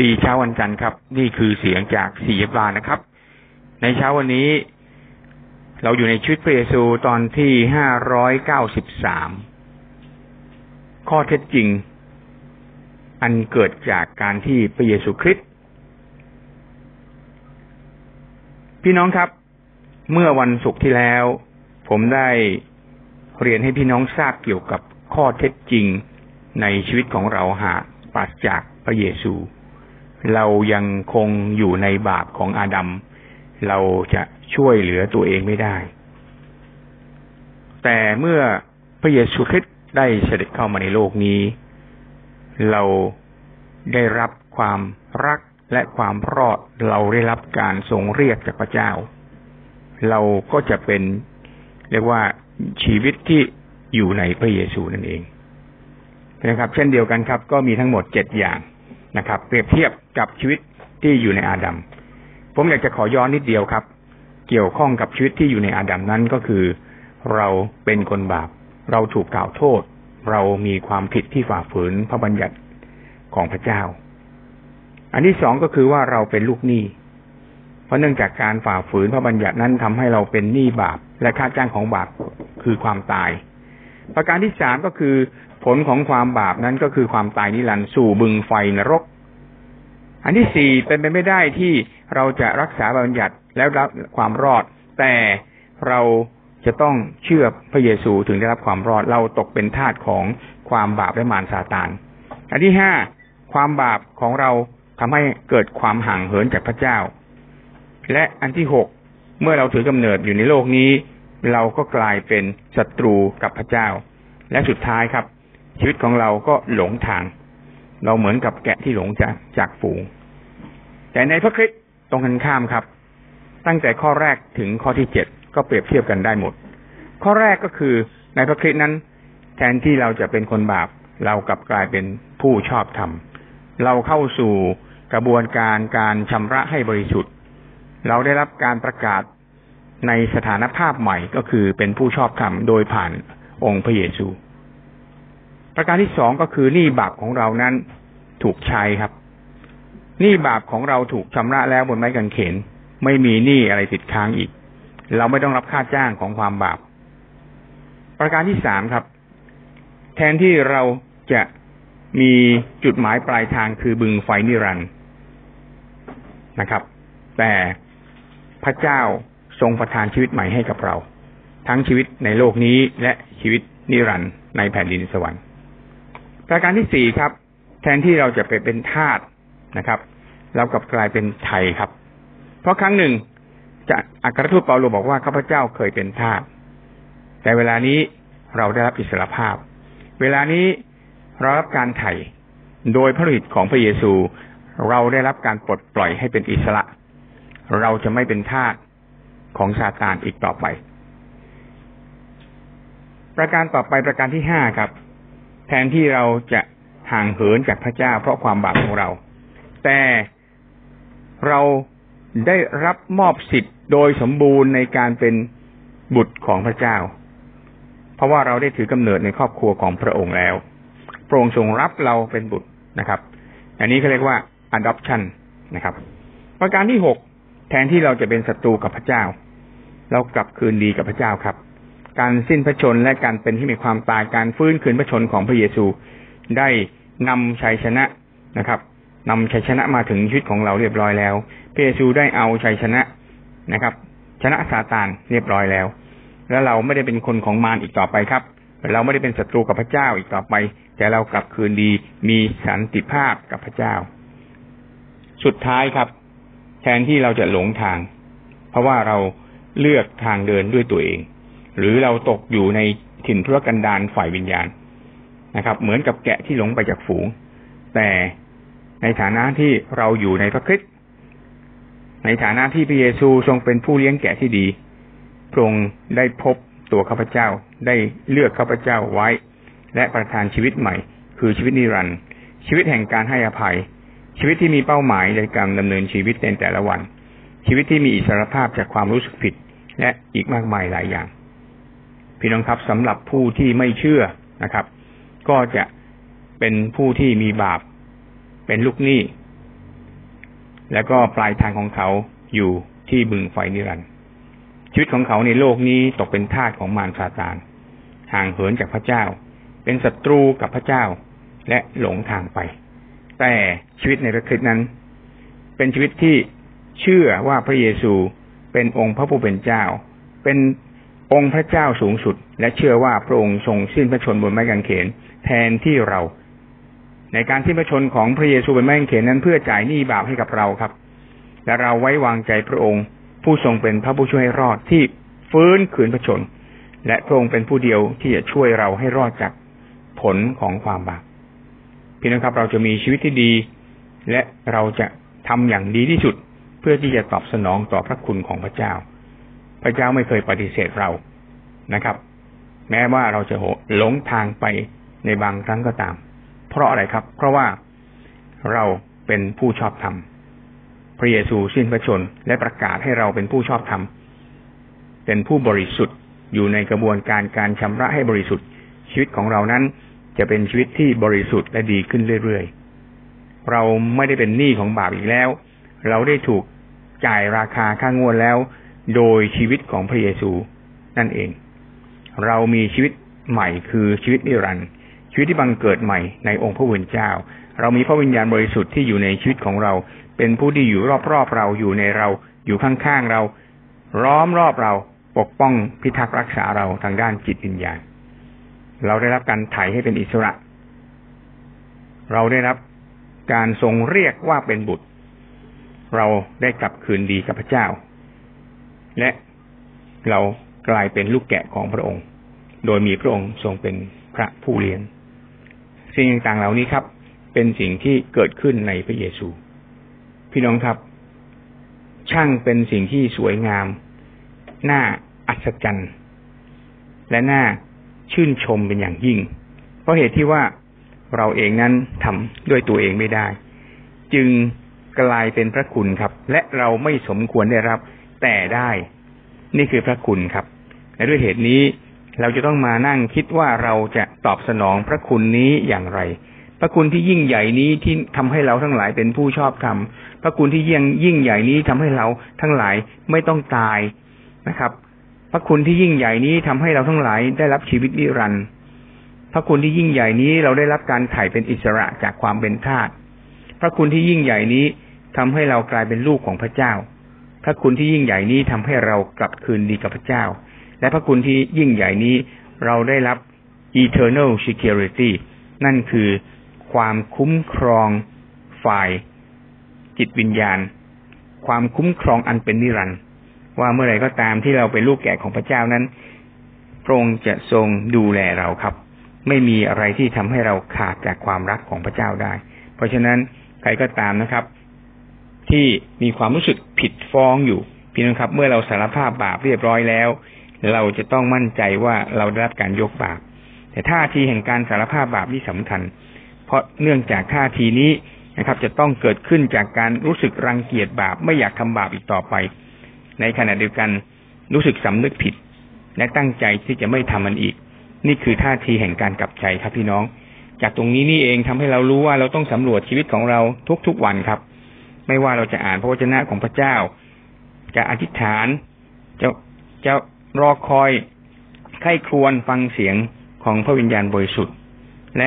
ดีเช้าวันจันทร์ครับ นี่คือเสียงจากสี่ยบานะครับ ในเช้าวันนี้ เราอยู่ในชีวิตพระเยซูตอนที่ห้าร้อยเก้าสิบสามข้อเท็จจริง อันเกิดจากการที่พระเยซูคริสต์พี่น้องครับ เมื่อวันศุกร์ที่แล้ว ผมได้เรียนให้พี่น้องทราบเกี่ยวกับข้อเท็จจริงในชีวิตของเราหาปราศจากพระเยซู เรายังคงอยู่ในบาปของอาดัม เราจะช่วยเหลือตัวเองไม่ได้ แต่เมื่อพระเยซูคริสต์ได้เสด็จเข้ามาในโลกนี้ เราได้รับความรักและความรอดเราได้รับการทรงเรียกจากพระเจ้า เราก็จะเป็นเรียกว่าชีวิตที่อยู่ในพระเยซูนั่นเองนะครับ เช่นเดียวกันครับ ก็มีทั้งหมดเจ็ดอย่าง นะครับ เปรียบเทียบกับชีวิตที่อยู่ในอาดัมผมอยากจะขอย้อนนิดเดียวครับ เกี่ยวข้องกับชีวิตที่อยู่ในอาดัมนั้นก็คือ เราเป็นคนบาป เราถูกกล่าวโทษ เรามีความผิดที่ฝ่าฝืนพระบัญญัติของพระเจ้า อันที่สองก็คือว่าเราเป็นลูกหนี้เพราะเนื่องจากการฝ่าฝืนพระบัญญัตินั้นทำให้เราเป็นหนี้บาป และค่าจ้างของบาปคือความตาย ประการที่สามก็คือ ผลของความบาปนั้นก็คือความตายนิรันดร์สู่บึงไฟนรก อันที่สี่เป็นไปไม่ได้ที่เราจะรักษาบัญญัติแล้วรับความรอด แต่เราจะต้องเชื่อพระเยซูถึงได้รับความรอด เราตกเป็นทาสของความบาปและมารซาตาน อันที่ห้าความบาปของเราทำให้เกิดความห่างเหินจากพระเจ้า และอันที่หกเมื่อเราถือกำเนิดอยู่ในโลกนี้ เราก็กลายเป็นศัตรูกับพระเจ้า และสุดท้ายครับ ชีวิตของเราก็หลงทาง เราเหมือนกับแกะที่หลงจากจากฝูง แต่ในพระคริสต์ตรงกันข้ามครับ ตั้งแต่ข้อแรกถึงข้อที่เจ็ดก็เปรียบเทียบกันได้หมด ข้อแรกก็คือในพระคริสต์นั้น แทนที่เราจะเป็นคนบาป เรากลับกลายเป็นผู้ชอบธรรม เราเข้าสู่กระบวนการการชำระให้บริสุทธิ์ เราได้รับการประกาศในสถานภาพใหม่ก็คือเป็นผู้ชอบธรรมโดยผ่านองค์พระเยซู ประการที่สองก็คือหนี้บาปของเรานั้นถูกใช้ครับหนี้บาปของเราถูกชำระแล้วบนไม้กางเขน ไม่มีหนี้อะไรติดค้างอีก เราไม่ต้องรับค่าจ้างของความบาป ประการที่สามครับ แทนที่เราจะมีจุดหมายปลายทางคือบึงไฟนิรันด์นะครับ แต่พระเจ้าทรงประทานชีวิตใหม่ให้กับเรา ทั้งชีวิตในโลกนี้และชีวิตนิรันด์ในแผ่นดินสวรรค์ ประการที่สี่ครับ แทนที่เราจะไปเป็นทาสนะครับ เรากลับกลายเป็นไทยครับ เพราะครั้งหนึ่งจะอัครทูตเปาโลบอกว่าข้าพเจ้าเคยเป็นทาสแต่เวลานี้เราได้รับอิสรภาพ เวลานี้เรารับการไถ่โดยพระฤทธิ์ของพระเยซู เราได้รับการปลดปล่อยให้เป็นอิสระ เราจะไม่เป็นทาสของซาตานอีกต่อไป ประการต่อไปประการที่ห้าครับ แทนที่เราจะห่างเหินจากพระเจ้าเพราะความบาปของเรา แต่เราได้รับมอบสิทธิ์โดยสมบูรณ์ในการเป็นบุตรของพระเจ้า เพราะว่าเราได้ถือกำเนิดในครอบครัวของพระองค์แล้ว พระองค์ทรงรับเราเป็นบุตรนะครับ อันนี้เขาเรียกว่า adoption นะครับ ประการที่หกแทนที่เราจะเป็นศัตรูกับพระเจ้า เรากลับคืนดีกับพระเจ้าครับ การสิ้นพระชนและการเป็นที่มีความตายการฟื้นคืนพระชนของพระเยซู ได้นำชัยชนะนะครับนำชัยชนะมาถึงชีวิตของเราเรียบร้อยแล้ว พระเยซูได้เอาชัยชนะนะครับ ชนะซาตานเรียบร้อยแล้ว แล้วเราไม่ได้เป็นคนของมารอีกต่อไปครับ เราไม่ได้เป็นศัตรูกับพระเจ้าอีกต่อไป แต่เรากลับคืนดีมีสันติภาพกับพระเจ้า สุดท้ายครับ แทนที่เราจะหลงทาง เพราะว่าเราเลือกทางเดินด้วยตัวเอง หรือเราตกอยู่ในถิ่นทุรกันดารฝ่ายวิญญาณนะครับ เหมือนกับแกะที่หลงไปจากฝูง แต่ในฐานะที่เราอยู่ในพระคริสต์ในฐานะที่พระเยซูทรงเป็นผู้เลี้ยงแกะที่ดีพระองค์ได้พบตัวข้าพเจ้าได้เลือกข้าพเจ้าไว้ และประทานชีวิตใหม่ คือชีวิตนิรันดร์ชีวิตแห่งการให้อภัย ชีวิตที่มีเป้าหมายในการดำเนินชีวิตในแต่ละวัน ชีวิตที่มีอิสรภาพจากความรู้สึกผิด และอีกมากมายหลายอย่าง พี่น้องครับสำหรับผู้ที่ไม่เชื่อนะครับ ก็จะเป็นผู้ที่มีบาป เป็นลูกหนี้ แล้วก็ปลายทางของเขาอยู่ที่บึงไฟนิรันดร์ชีวิตของเขาในโลกนี้ตกเป็นทาสของมารซาตาน ห่างเหินจากพระเจ้า เป็นศัตรูกับพระเจ้า และหลงทางไป แต่ชีวิตในพระคริสต์นั้น เป็นชีวิตที่เชื่อว่าพระเยซูเป็นองค์พระผู้เป็นเจ้า เป็น องค์พระเจ้าสูงสุด และเชื่อว่าพระองค์ทรงสิ้นพระชนบนไม้กางเขน แทนที่เรา ในการสิ้นพระชนของพระเยซูบนไม้กางเขนนั้นเพื่อจ่ายหนี้บาปให้กับเราครับ และเราไว้วางใจพระองค์ ผู้ทรงเป็นพระผู้ช่วยให้รอดที่ฟื้นคืนพระชน และพระองค์เป็นผู้เดียวที่จะช่วยเราให้รอดจากผลของความบาปพี่น้องครับเราจะมีชีวิตที่ดี และเราจะทำอย่างดีที่สุด เพื่อที่จะตอบสนองต่อพระคุณของพระเจ้า พระเจ้าไม่เคยปฏิเสธเรานะครับ แม้ว่าเราจะหลงทางไปในบางครั้งก็ตาม เพราะอะไรครับ เพราะว่าเราเป็นผู้ชอบธรรมพระเยซูสิ้นพระชนและประกาศให้เราเป็นผู้ชอบธรรมเป็นผู้บริสุทธิ์อยู่ในกระบวนการการชำระให้บริสุทธิ์ ชีวิตของเรานั้นจะเป็นชีวิตที่บริสุทธิ์และดีขึ้นเรื่อยๆ เราไม่ได้เป็นหนี้ของบาปอีกแล้ว เราได้ถูกจ่ายราคาค่างวดแล้ว โดยชีวิตของพระเยซูนั่นเอง เรามีชีวิตใหม่คือชีวิตนิรันดร์ชีวิตที่บังเกิดใหม่ในองค์พระวิญเจ้า เรามีพระวิญญาณบริสุทธิ์ที่อยู่ในชีวิตของเรา เป็นผู้ที่อยู่รอบๆเราอยู่ในเรา อยู่ข้างๆเรา ล้อมรอบเราปกป้องพิทักษ์รักษาเราทางด้านจิตวิญญาณ เราได้รับการไถ่ให้เป็นอิสระ เราได้รับการทรงเรียกว่าเป็นบุตร เราได้กลับคืนดีกับพระเจ้า และเรากลายเป็นลูกแกะของพระองค์ โดยมีพระองค์ทรงเป็นพระผู้เลี้ยง สิ่งต่างๆเหล่านี้ครับ เป็นสิ่งที่เกิดขึ้นในพระเยซู พี่น้องครับ ช่างเป็นสิ่งที่สวยงาม น่าอัศจรรย์ และน่าชื่นชมเป็นอย่างยิ่ง เพราะเหตุที่ว่าเราเองนั้นทำด้วยตัวเองไม่ได้ จึงกลายเป็นพระคุณครับ และเราไม่สมควรได้รับ แต่ได้ นี่คือพระคุณครับ และด้วยเหตุนี้เราจะต้องมานั่งคิดว่าเราจะตอบสนองพระคุณนี้อย่างไร พระคุณที่ยิ่งใหญ่นี้ที่ทำให้เราทั้งหลายเป็นผู้ชอบธรรม พระคุณที่ยิ่งยิ่งใหญ่นี้ทำให้เราทั้งหลายไม่ต้องตายนะครับ พระคุณที่ยิ่งใหญ่นี้ทำให้เราทั้งหลายได้รับชีวิตนิรันดร์พระคุณที่ยิ่งใหญ่นี้เราได้รับการไถ่เป็นอิสระจากความเป็นทาส พระคุณที่ยิ่งใหญ่นี้ทำให้เรากลายเป็นลูกของพระเจ้า พระคุณที่ยิ่งใหญ่นี้ทำให้เรากลับคืนดีกับพระเจ้า และพระคุณที่ยิ่งใหญ่นี้เราได้รับ eternal security นั่นคือความคุ้มครองฝ่ายจิตวิญญาณ ความคุ้มครองอันเป็นนิรันดร์ว่าเมื่อไรก็ตามที่เราเป็นลูกแกะของพระเจ้านั้นพระองค์จะทรงดูแลเราครับ ไม่มีอะไรที่ทำให้เราขาดจากความรักของพระเจ้าได้ เพราะฉะนั้นใครก็ตามนะครับ ที่มีความรู้สึกผิดฟ้องอยู่พี่น้องครับ เมื่อเราสารภาพบาปเรียบร้อยแล้ว เราจะต้องมั่นใจว่าเราได้รับการยกบาป แต่ท่าทีแห่งการสารภาพบาปนี่สำคัญ เพราะเนื่องจากท่าทีนี้นะครับ จะต้องเกิดขึ้นจากการรู้สึกรังเกียจบาปไม่อยากทำบาปอีกต่อไป ในขณะเดียวกันรู้สึกสำนึกผิด และตั้งใจที่จะไม่ทำมันอีก นี่คือท่าทีแห่งการกลับใจครับพี่น้อง จากตรงนี้นี่เองทำให้เรารู้ว่าเราต้องสำรวจชีวิตของเราทุกๆวันครับ ไม่ว่าเราจะอ่านพระวจนะของพระเจ้า จะอธิษฐาน จะจะรอคอยไข้ครวนฟังเสียงของพระวิญญาณบริสุทธิ์ และ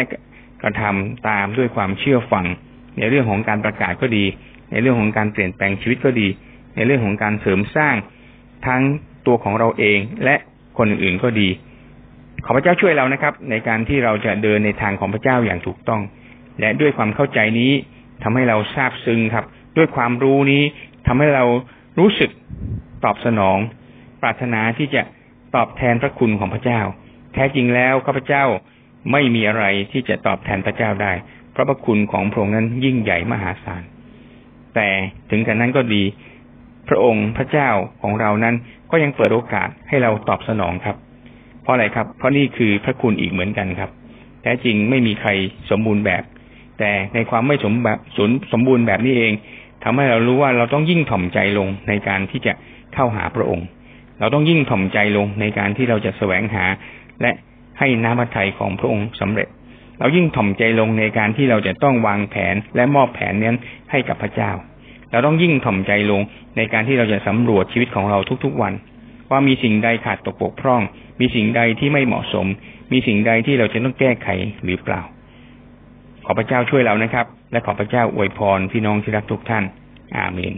กระทำตามด้วยความเชื่อฟัง ในเรื่องของการประกาศก็ดี ในเรื่องของการเปลี่ยนแปลงชีวิตก็ดี ในเรื่องของการเสริมสร้างทั้งตัวของเราเองและคนอื่นๆก็ดี ขอพระเจ้าช่วยเรานะครับ ในการที่เราจะเดินในทางของพระเจ้าอย่างถูกต้อง และด้วยความเข้าใจนี้ทำให้เราทราบซึ้งครับ ด้วยความรู้นี้ทำให้เรารู้สึกตอบสนอง ปรารถนาที่จะตอบแทนพระคุณของพระเจ้า แท้จริงแล้วข้าพเจ้าไม่มีอะไรที่จะตอบแทนพระเจ้าได้ เพราะพระคุณของพระองค์นั้นยิ่งใหญ่มหาศาล แต่ถึงแต่นั้นก็ดี พระองค์พระเจ้าของเรานั้นก็ยังเปิดโอกาสให้เราตอบสนองครับ เพราะอะไรครับ เพราะนี่คือพระคุณอีกเหมือนกันครับ แท้จริงไม่มีใครสมบูรณ์แบบ แต่ในความไม่สมแบบสมบูรณ์แบบนี้เอง ทำให้เรารู้ว่าเราต้องยิ่งถ่อมใจลงในการที่จะเข้าหาพระองค์ เราต้องยิ่งถ่อมใจลงในการที่เราจะแสวงหา และให้น้ำพระทัยของพระองค์สำเร็จ เรายิ่งถ่อมใจลงในการที่เราจะต้องวางแผนและมอบแผนนี้ให้กับพระเจ้า เราต้องยิ่งถ่อมใจลงในการที่เราจะสำรวจชีวิตของเราทุกๆวัน ว่ามีสิ่งใดขาดตกบกพร่อง มีสิ่งใดที่ไม่เหมาะสม มีสิ่งใดที่เราจะต้องแก้ไขหรือเปล่า ขอพระเจ้าช่วยเรานะครับ และขอพระเจ้าอวยพรพี่น้องที่รักทุกท่าน อาเมน